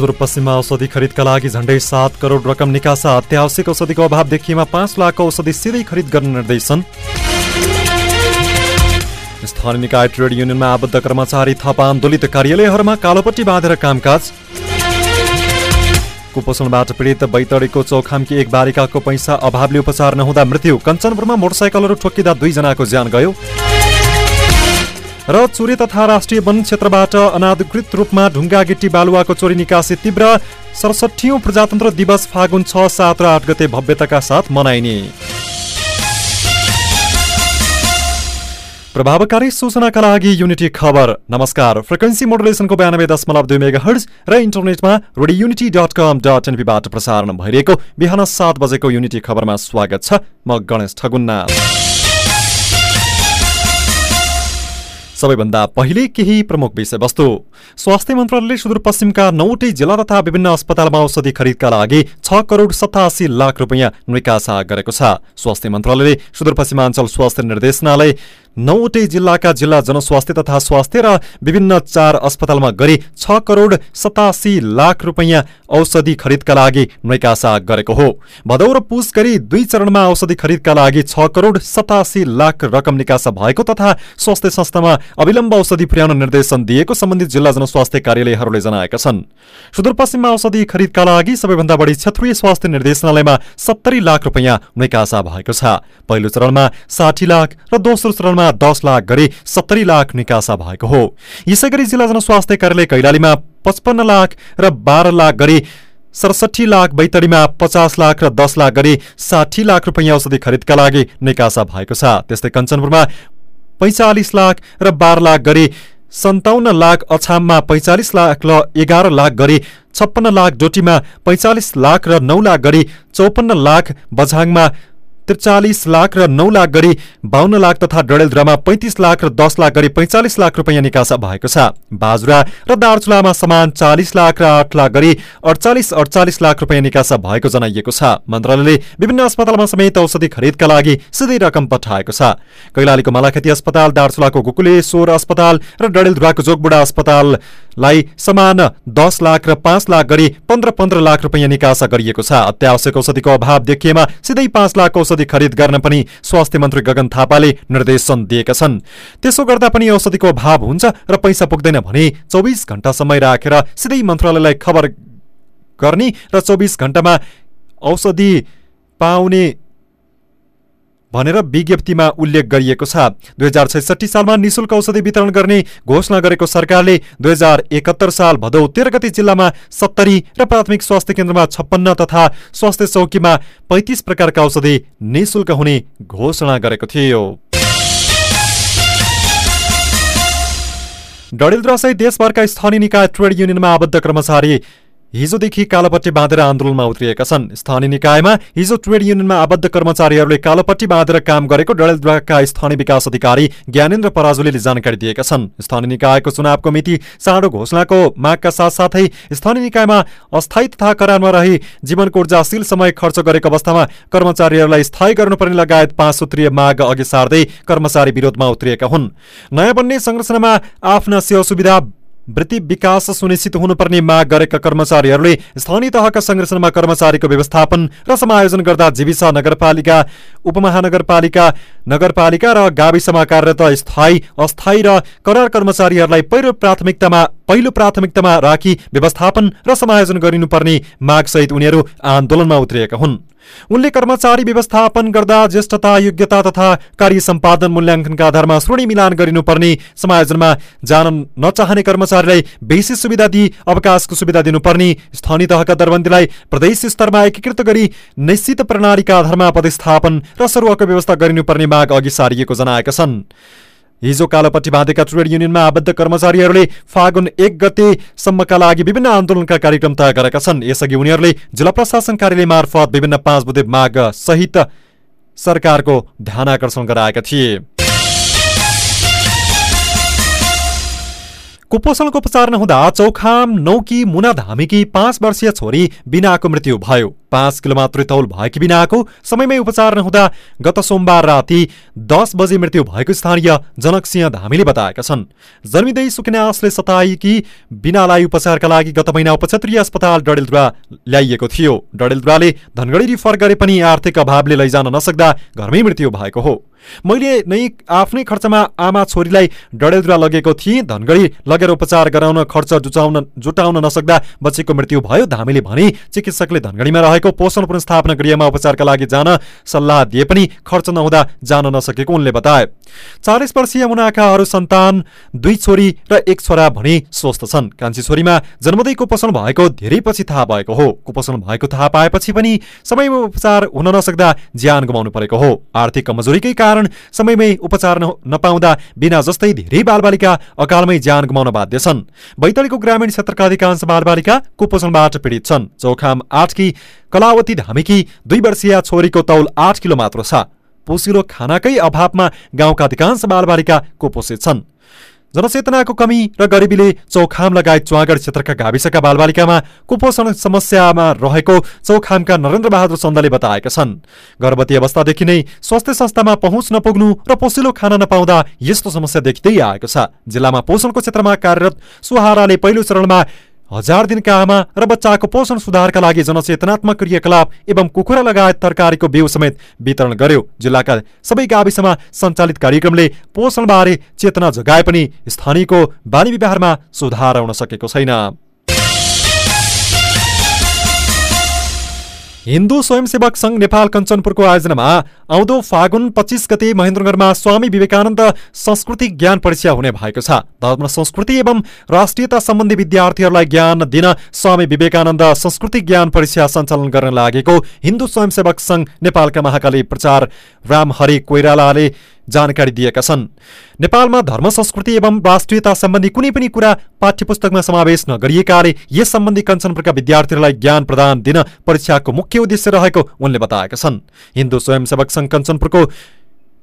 सुदूरपश्चिममा औषधि खरिदका लागि झण्डै सात करोड रकम निकासा अत्यावश्यक औषधिको अभाव देखिएमा पाँच लाखको औषधि सिधै खरिद गर्ने निर्देशन स्थानीय निकाय ट्रेड युनियनमा आबद्ध कर्मचारी थप आन्दोलित कार्यालयहरूमा कालोपट्टि बाँधेर कामकाज। कुपोषणबाट पीडित बैतडीको चौखामकी एक बालिकाको पैसा अभावले उपचार नहुँदा मृत्यु। कञ्चनपुरमा मोटरसाइकलहरू ठोक्किँदा दुईजनाको ज्यान गयो। र चोरी तथा राष्ट्रिय वन क्षेत्रबाट अनाधिकृत रूपमा ढुङ्गा गिट्टी बालुवाको चोरी निकासी तीव्र सडसठीौँ प्रजातन्त्र दिवस फागुन छ सात र आठ गते भव्यताका साथ मनाइने। प्रभावकारी सूचनाका लागि युनिटी खबर। नमस्कार। फ्रिक्वेन्सी मोडुलेसनको बयानब्बे दशमलव दुई मेगा हर्ज र इन्टरनेटमा Rodi unity dot com dot एनपीबाट प्रसारण भइरहेको बिहान सात बजेको युनिटी खबरमा स्वागत छ। म गणेश ठगुन्ना सबैभन्दा पहिले केही प्रमुख विषयवस्तु। स्वास्थ्य मन्त्रालयले सुदूरपश्चिमका नौवटै जिल्ला तथा विभिन्न अस्पतालमा औषधि खरिदका लागि छ करोड सतासी लाख रुपियाँ निकासा गरेको छ। स्वास्थ्य मन्त्रालयले सुदूरपश्चिमाञ्चल स्वास्थ्य निर्देशनालय नौवटै जिल्लाका जिल्ला जनस्वास्थ्य तथा स्वास्थ्य र विभिन्न चार अस्पतालमा गरी छ करोड सतासी लाख रुपियाँ औषधि खरिदका लागि निकासा गरेको हो। भदौ र पुस गरी दुई चरणमा औषधि खरिदका लागि छ करोड सतासी लाख रकम निकासा भएको तथा स्वास्थ्य संस्थामा अविलम्ब औषधि पुर्याउन निर्देशन दिएको सम्बन्धित जिल्ला जनस्वास्थ्य कार्यालयहरूले जनाएका छन्। सुदूरपश्चिममा औषधि खरिदका लागि सबैभन्दा बढी क्षेत्रीय स्वास्थ्य निर्देशनालयमा सत्तरी लाख रुपियाँ निकासा भएको छ। पहिलो चरणमा साठी लाख र दोस्रो चरणमा दस लाख गरी सत्तरी लाख निकासा भएको हो। यसै गरी जिल्ला जनस्वास्थ्य कार्यालय कैलालीमा पचपन्न लाख र बाह्र लाख गरी सडसठी लाख बैतडीमा पचास लाख र दस लाख गरी साठी लाख रुपियाँ औषधि खरिदका लागि निकासा भएको छ। त्यस्तै कञ्चनपुरमा पैँचालिस लाख र बाह्र लाख गरी सन्ताउन्न लाख अछाममा पैँचालिस लाख र एघार लाख गरी छप्पन्न लाख डोटीमा पैँचालिस लाख र नौ लाख गरी चौपन्न लाख बझाङमा त्रिचालिस लाख र नौ लाख गरी बाहन्न लाख तथा डडेलधुरामा पैंतिस लाख र दस लाख गरी पैंचालिस लाख रुपियाँ निकासा भएको छ। बाजुरा र दार्चुलामा समान चालिस लाख र आठ लाख गरी अडचालिस अडचालिस लाख रुपियाँ निकासा भएको जनाइएको छ। मन्त्रालयले विभिन्न अस्पतालमा समेत औषधि खरिदका लागि सिधै रकम पठाएको छ। कैलालीको मालाखेती अस्पताल दार्चुलाको गोकुलेश्वर अस्पताल र डडेलधुराको जोगबुडा अस्पताललाई समान दस लाख र पाँच लाख गरी पन्ध्र पन्ध्र लाख रुपियाँ निकासा गरिएको छ। अत्यावश्यक औषधिको अभाव देखिएमा सिधै पाँच लाख औषधि खरिद गर्न पनि स्वास्थ्य मन्त्री गगन थापाले निर्देशन दिएका छन्। त्यसो गर्दा पनि औषधिको अभाव हुन्छ र पैसा पुग्दैन भने चौबिस घण्टा समय राखेर सिधै मन्त्रालयलाई खबर गर्ने र चौबिस घण्टामा औषधि पाउने भनेर विज्ञप्तिमा उल्लेख गरिएको छ। दुई सालमा निशुल्क औषधि वितरण गर्ने घोषणा गरेको सरकारले दुई हजार एकहत्तर साल भदौ तेह्र गति जिल्लामा सत्तरी र प्राथमिक स्वास्थ्य केन्द्रमा छप्पन्न तथा स्वास्थ्य चौकीमा पैँतिस प्रकारका औषधि निशुल्क हुने घोषणा गरेको थियो। डडेलद्रासहित देशभरका स्थानीय निकाय ट्रेड युनियनमा आबद्ध कर्मचारी हिजोदेखि कालोपट्टि बाँधेर आन्दोलनमा उत्रिएका छन्। स्थानीय निकायमा हिजो ट्रेड युनियनमा आबद्ध कर्मचारीहरूले कालोपट्टि बाँधेर काम गरेको डडेलद्वाका स्थानीय विकास अधिकारी ज्ञानेन्द्र पराजुलीले जानकारी दिएका छन्। स्थानीय निकायको चुनावको मिति चाँडो घोषणाको मागका साथसाथै स्थानीय निकायमा अस्थायी तथा करारमा रही जीवनको ऊर्जाशील समय खर्च गरेको अवस्थामा कर्मचारीहरूलाई स्थायी गर्नुपर्ने लगायत पाँच सूत्रीय माग अघि सार्दै कर्मचारी विरोधमा उत्रिएका हुन्। नयाँ बन्ने संरचनामा आफ्ना सेवा सुविधा वृत्ति विकास सुनिश्चित हुनुपर्ने माग गरेका कर्मचारीहरूले स्थानीय तहका संरचनामा कर्मचारीको व्यवस्थापन र समायोजन गर्दा जीविसा नगरपालिका उपमहानगरपालिका नगरपालिका र गाविसमा कार्यरत स्थायी अस्थायी र करार कर्मचारीहरूलाई पहिलो प्राथमिकतामा पहिलो प्राथमिकतामा राखी व्यवस्थापन र समायोजन गरिनुपर्ने मागसहित उनीहरू आन्दोलनमा उत्रिएका हुन्। उनले कर्मचारी व्यवस्थापन गर्दा ज्येष्ठता योग्यता तथा कार्य सम्पादन मूल्याङ्कनका आधारमा श्रेणी मिलान गरिनुपर्ने समायोजनमा जान नचाहने कर्मचारीलाई बेसी सुविधा दिई अवकाशको सुविधा दिनुपर्ने स्थानीय तहका दरबन्दीलाई प्रदेश स्तरमा एकीकृत गरी निश्चित प्रणालीका आधारमा प्रतिस्थापन र सरुवाको व्यवस्था गरिनुपर्ने माग अघि सारिएको जनाएका छन्। हिजो कालोपट्टि बाँधेका ट्रेड युनियनमा आबद्ध कर्मचारीहरूले फागुन एक गतेसम्मका लागि विभिन्न आन्दोलनका कार्यक्रम तय गरेका छन्। यसअघि उनीहरूले जिल्ला प्रशासन कार्यालय मार्फत विभिन्न पाँच बुधे माग सहित सरकारको ध्यान आकर्षण गराएका थिए। कुपोषणको उपचार नहुँदा चौखाम नौकी मुना धामीकी पाँच वर्षीय छोरी बिनाको मृत्यु भयो। पाँच किलो मात्रै तौल भएकी बिनाको समयमै उपचार नहुँदा गत सोमबार राति दस बजे मृत्यु भएको स्थानीय जनकसिंह धामीले बताएका छन्। जन्मिँदै सुकिनासले सताएकी बिनालाई उपचारका लागि गत महिना उपक्षेत्रीय अस्पताल डडेलधुरा ल्याइएको थियो। डडेलधुराले धनगढी रिफर गरे पनि आर्थिक अभावले लैजान नसक्दा घरमै मृत्यु भएको हो। मैले नै आफ्नै खर्चमा आमा छोरीलाई डडेलधुरा लगेको थिएँ। धनगढी लगेर उपचार गराउन खर्च जुटाउन जुटाउन नसक्दा बच्चीको मृत्यु भयो धामीले भने चिकित्सकले धनगढीमा रहेको पोषण पुनस्थापना गृहमा उपचारका लागि जान सल्लाह दिए पनि खर्च नहुँदा जान नसकेको उनले बताए। चालिस वर्षीय मुनाका अरू सन्तान दुई छोरी र एक छोरा भने स्वस्थ छन्। कान्छी छोरीमा जन्मदै कुपोषण भएको धेरै पछि थाहा भएको हो। कुपोषण भएको थाहा पाएपछि पनि समयमा उपचार हुन नसक्दा ज्यान गुमाउनु परेको हो। आर्थिक कमजोरीकै कारण समयमै उपचार नपाउँदा बिना जस्तै धेरै बालबालिका अकालमै ज्यान गुमाउन बाध्य छन्। बैतडीको ग्रामीण क्षेत्रका अधिकांश बालबालिका कुपोषणबाट पीडित छन्। चौखाम आठकी कलावती धामीकी दुई वर्षीय छोरीको तौल आठ किलो मात्र छ। पोसिलो खानाकै अभावमा गाउँका अधिकांश बालबालिका कुपोषित छन्। जनचेतनाको कमी र गरिबीले चौखाम लगायत चुवागढ क्षेत्रका गाविसका बालबालिकामा कुपोषण समस्यामा रहेको चौखामका नरेन्द्र बहादुर चन्दले बताएका छन्। गर्भवती अवस्थादेखि नै स्वास्थ्य संस्थामा पहुँच नपुग्नु र पोसिलो खान नपाउँदा यस्तो समस्या देखिँदै आएको छ। जिल्लामा पोषणको क्षेत्रमा कार्यरत सुहाराले पहिलो चरणमा हजार दिनका आमा र बच्चाको पोषण सुधारका लागि जनचेतनात्मक क्रियाकलाप एवं कुखुरा लगायत तरकारीको बेउ समेत वितरण गर्यो। जिल्लाका सबै गाविसमा सञ्चालित कार्यक्रमले पोषणबारे चेतना जगाए पनि स्थानीयको बानी व्यवहारमा सुधार आउन सकेको छैन। हिन्दू स्वयंसेवक संघ नेपाल कञ्चनपुरको आयोजनामा आउँदो फागुन पच्चिस गते महेन्द्रनगरमा स्वामी विवेकानन्द संस्कृति ज्ञान परीक्षा हुने भएको छ। धर्म संस्कृति एवं राष्ट्रियता सम्बन्धी विद्यार्थीहरूलाई ज्ञान दिन स्वामी विवेकानन्द संस्कृति ज्ञान परीक्षा सञ्चालन गर्न लागेको हिन्दू स्वयंसेवक संघ नेपालका महाकाली प्रचार रामहरि कोइरालाले जानकारी दिएका छन्। नेपालमा धर्म संस्कृति एवं राष्ट्रियता सम्बन्धी कुनै पनि कुरा पाठ्य पुस्तकमा समावेश नगरिएकाले यस सम्बन्धी कञ्चनपुरका विद्यार्थीहरूलाई ज्ञान प्रदान दिन परीक्षाको मुख्य उद्देश्य रहेको उनले बताएका छन्। हिन्दू स्वयंसेवक कञ्चनपुरको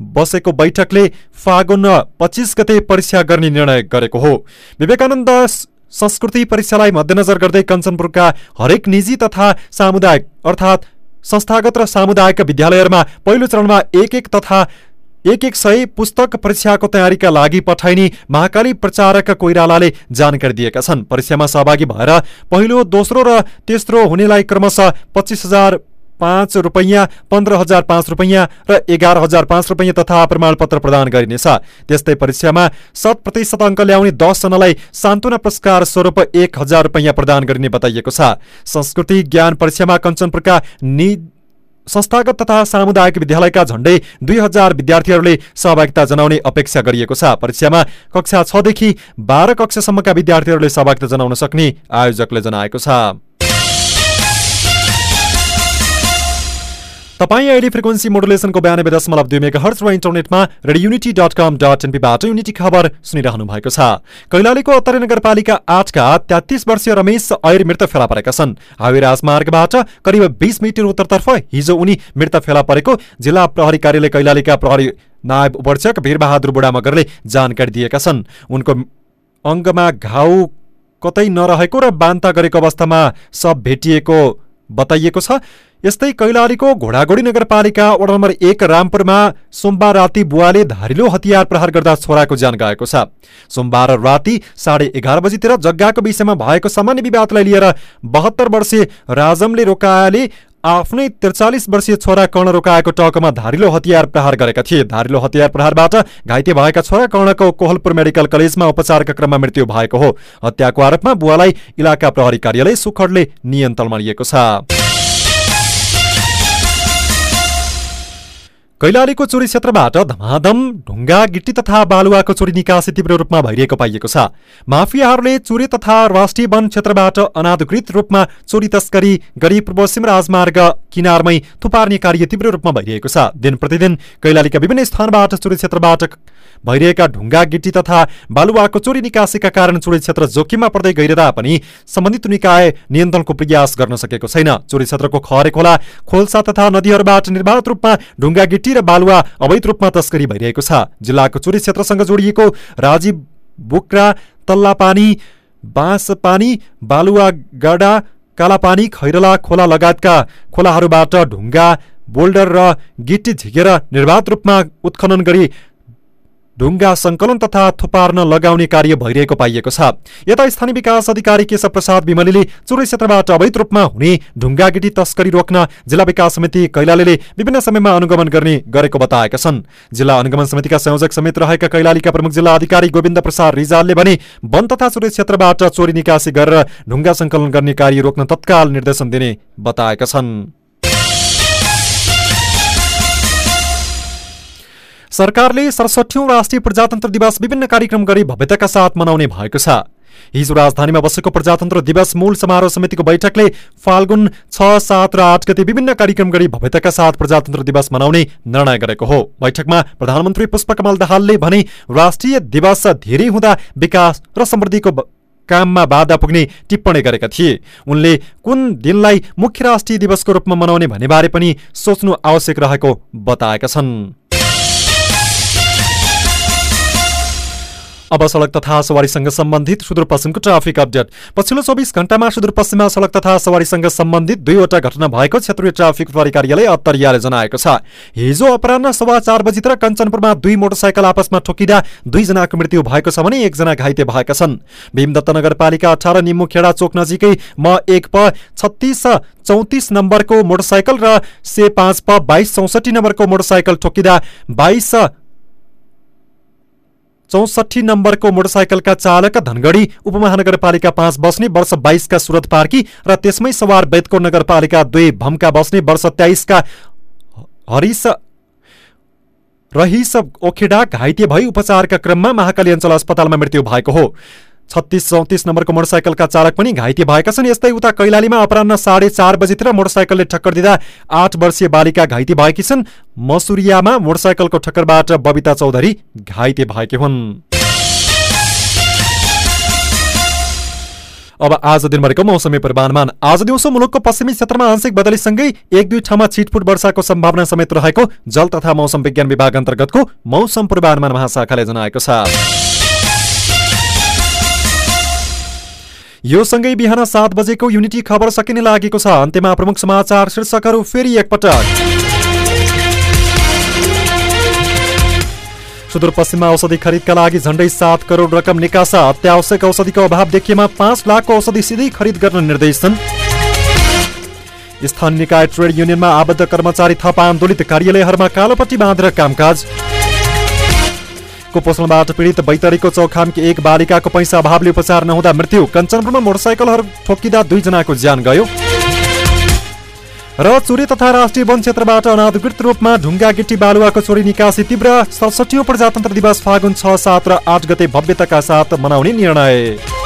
बसेको बैठकले फागुन पच्चिस गते परीक्षा गर्ने निर्णय गरेको हो। विवेकानन्द संस्कृति परीक्षालाई मध्यनजर गर्दै कञ्चनपुरका हरेक निजी तथा सामुदायिक अर्थात् संस्थागत र सामुदायिक विद्यालयहरूमा पहिलो चरणमा एक एक तथा एक एक सय पुस्तक परीक्षाको तयारीका लागि पठाइने महाकाली प्रचारक कोइरालाले जानकारी दिएका छन्। परीक्षामा सहभागी भएर पहिलो दोस्रो र तेस्रो हुनेलाई क्रमशः पच्चिस हजार पाँच रुपैयाँ पन्ध्र हजार पाँच रुपैयाँ र एघार हजार पाँच रुपैयाँ तथा प्रमाणपत्र प्रदान गरिनेछ। त्यस्तै परीक्षामा शत प्रतिशत अङ्क ल्याउने दसजनालाई सान्त्वना पुरस्कार स्वरूप एक हजार रुपैयाँ प्रदान गरिने बताइएको छ। संस्कृति ज्ञान परीक्षामा कञ्चनपुरका नि संस्थागत तथा सामुदायिक विद्यालयका झण्डै दुई हजार विद्यार्थीहरूले सहभागिता जनाउने अपेक्षा गरिएको छ। परीक्षामा कक्षा छदेखि बाह्र कक्षासम्मका विद्यार्थीहरूले सहभागिता जनाउन सक्ने आयोजकले जनाएको छ। तपाईँ अहिले फ्रिक्वेन्सी मोडुलेसनको बयानब्बे दशमलव दुई मेगा हर्च र इन्टरनेटमा radio unity dot com dot एनपीबाट unity खबर सुनिरहनु भएको छ। कैलालीको अत्तरे नगरपालिका आठका तेत्तिस वर्षीय रमेश ऐर मृत फेला परेका छन्। हावी राजमार्गबाट करिब बिस मिटर उत्तरतर्फ हिजो उनी मृत फेला परेको जिल्ला प्रहरी कार्यालय कैलालीका प्रहरी नायब उपरीक्षक वीरबहादुर बुढा मगरले जानकारी दिएका छन्। उनको अङ्गमा घाउ कतै नरहेको र बान्ता गरेको अवस्थामा सब भेटिएको बताइएको छ। यस्तै कैलालीको घोडागोडी नगरपालिका वडा नम्बर एक रामपुरमा सोमबार राति बुवाले धारिलो हतियार प्रहार गर्दा छोराको ज्यान गएको छ। सोमबार राति साढे एघार बजीतिर जग्गाको विषयमा भएको सामान्य विवादलाई लिएर बहत्तर वर्षीय राजमले रोकाले आफ्नै त्रिचालिस वर्षीय छोरा कर्ण रोकाएको टकमा धारिलो हतियार प्रहार गरेका थिए। धारिलो हतियार प्रहारबाट घाइते भएका छोरा कर्णको कोहलपुर मेडिकल कलेजमा उपचारका क्रममा मृत्यु भएको हो। हत्याको आरोपमा बुवालाई इलाका प्रहरी कार्यालय सुखडले नियन्त्रणमा लिएको छ। कैलालीको चोरी क्षेत्रबाट धमाधम ढुङ्गा गिट्टी तथा बालुवाको चोरी निकासी तीव्र रूपमा भइरहेको पाइएको छ। माफियाहरूले चोरी तथा राष्ट्रिय वन क्षेत्रबाट अनाधिकृत रूपमा चोरी तस्करी गरी पूर्वसिम राजमार्ग किनारमै थुपार्ने कार्य तीव्र रूपमा भइरहेको छ। दिन प्रतिदिन कैलालीका विभिन्न स्थानबाट चोरी क्षेत्रबाट भइरहेका ढुङ्गा गिट्टी तथा बालुवाको चोरी निकासीका कारण चोरी क्षेत्र जोखिममा पर्दै गइरहँदा पनि सम्बन्धित निकाय नियन्त्रणको प्रयास गर्न सकेको छैन। चोरी क्षेत्रको खरे खोला खोल्सा तथा नदीहरूबाट निर्वाध रूपमा ढुङ्गा गिट्टी र बालुवा अवैध रूपमा तस्करी भइरहेको छ। जिल्लाको चोरी क्षेत्रसँग जोडिएको राजीव बुक्रा तल्ला पानी बाँस पानी बालुवा गडा कालापानी खैरला खोला लगायतका खोलाहरूबाट ढुङ्गा बोल्डर र गिटी झिकेर निर्वाध रूपमा उत्खनन गरी ढुङ्गा सङ्कलन तथा थुपार्न लगाउने कार्य भइरहेको पाइएको छ। यता स्थानीय विकास अधिकारी केशव प्रसाद विमलीले चुरै क्षेत्रबाट अवैध रूपमा हुने ढुङ्गा गिटी तस्करी रोक्न जिल्ला विकास समिति कैलालीले विभिन्न समयमा अनुगमन गर्ने गरेको बताएका छन्। जिल्ला अनुगमन समितिका संयोजक समेत रहेका कैलालीका प्रमुख जिल्ला अधिकारी गोविन्द प्रसाद रिजालले भने वन तथा चुरै क्षेत्रबाट चोरी निकासी गरेर ढुङ्गा सङ्कलन गर्ने कार्य रोक्न तत्काल निर्देशन दिने बताएका छन्। सरकारले सडसठौँ राष्ट्रिय प्रजातन्त्र दिवस विभिन्न कार्यक्रम गरी भव्यताका साथ मनाउने भएको छ। हिजो राजधानीमा बसेको प्रजातन्त्र दिवस मूल समारोह समितिको बैठकले फाल्गुन छ सात र आठ गते विभिन्न कार्यक्रम गरी भव्यताका साथ प्रजातन्त्र दिवस मनाउने निर्णय गरेको हो। बैठकमा प्रधानमन्त्री पुष्पकमल दाहालले भने राष्ट्रिय दिवस धेरै हुँदा विकास र समृद्धिको काममा बाधा पुग्ने टिप्पणी गरेका थिए। उनले कुन दिनलाई मुख्य राष्ट्रिय दिवसको रूपमा मनाउने भन्ने बारे पनि सोच्नु आवश्यक रहेको बताएका छन्। अब सडक तथा सवारीसँग सम्बन्धित सुदूरपश्चिमको ट्राफिक अपडेट। पछिल्लो चौबिस घण्टामा सुदूरपश्चिममा सडक तथा सवारीसँग सम्बन्धित दुईवटा घटना भएको क्षेत्रीय ट्राफिक प्रहरी कार्यालय अत्तरियाले जनाएको छ। हिजो अपरान्न सवा चार बजीतिर कञ्चनपुरमा दुई मोटरसाइकल आपसमा ठोकिँदा दुईजनाको मृत्यु भएको छ भने एकजना घाइते भएका छन्। भीमदत्त नगरपालिका अठार निम्मु खेडा चोक नजिकै म एक प छत्तिस चौतिस नम्बरको मोटरसाइकल र से पाँच प बाइस चौसठी नम्बरको मोटरसाइकल ठोकिँदा बाइस चौसठी नम्बरको मोटरसाइकलका चालक धनगढी उपमहानगरपालिका पाँच बस्ने वर्ष बाइसका सुरत पार्की र त्यसमै सवार बैतको नगरपालिका दुई भमका बस्ने वर्ष तेइसका हरिस रहिस ओखेडा घाइते भई उपचारका क्रममा महाकाली अञ्चल अस्पतालमा मृत्यु भएको हो। छत्तिस चौतिस नम्बरको मोटरसाइकलका चालक पनि घाइते भएका छन्। यस्तै उता कैलालीमा अपरान्न साढे चार बजीतिर मोटरसाइकलले ठक्कर दिँदा आठ वर्षीय बालिका घाइते भएकी छन्। मसुरियामा मोटरसाइकलको ठक्करबाट बबिता चौधरी घाइते भएकी हुन्। अब आज दिनभरिको मौसमी पूर्वानुमान। आज दिउँसो मुलुकको पश्चिमी क्षेत्रमा आंशिक बदलीसँगै एक दुई ठाउँमा छिटफुट वर्षाको सम्भावना समेत रहेको जल तथा मौसम विज्ञान विभाग अन्तर्गतको मौसम पूर्वानुमान महाशाखाले जनाएको छ। यो सँगै बिहान सात बजेको युनिटी खबर सकिने लागेको छ। अन्त्यमा प्रमुख समाचार शीर्षकहरू फेरि एकपटक। सुदूरपश्चिममा औषधि खरिदका लागि झण्डै सात करोड रकम निकासा। अत्यावश्यक औषधिको अभाव देखिएमा पाँच लाखको औषधि सिधै खरिद गर्न निर्देशन। स्थानीय निकाय ट्रेड युनियनमा आबद्ध कर्मचारी थप आन्दोलित। कार्यालयहरूमा कालोपट्टि बाँधेर कामकाज। कुपोषणबाट पीडित बैतरीको चौखामकी एक बालिकाको पैसा अभावले उपचार नहुँदा मृत्यु। कञ्चनपुरमा मोटरसाइकलहरू ठोकिँदा दुईजनाको ज्यान गयो। र चोरी तथा राष्ट्रिय वन क्षेत्रबाट अनाधिकृत रूपमा ढुङ्गा गिट्टी बालुवाको चोरी निकासी तीव्र सडसठी प्रजातन्त्र दिवस फागुन छ सात र आठ गते भव्यताका साथ मनाउने निर्णय।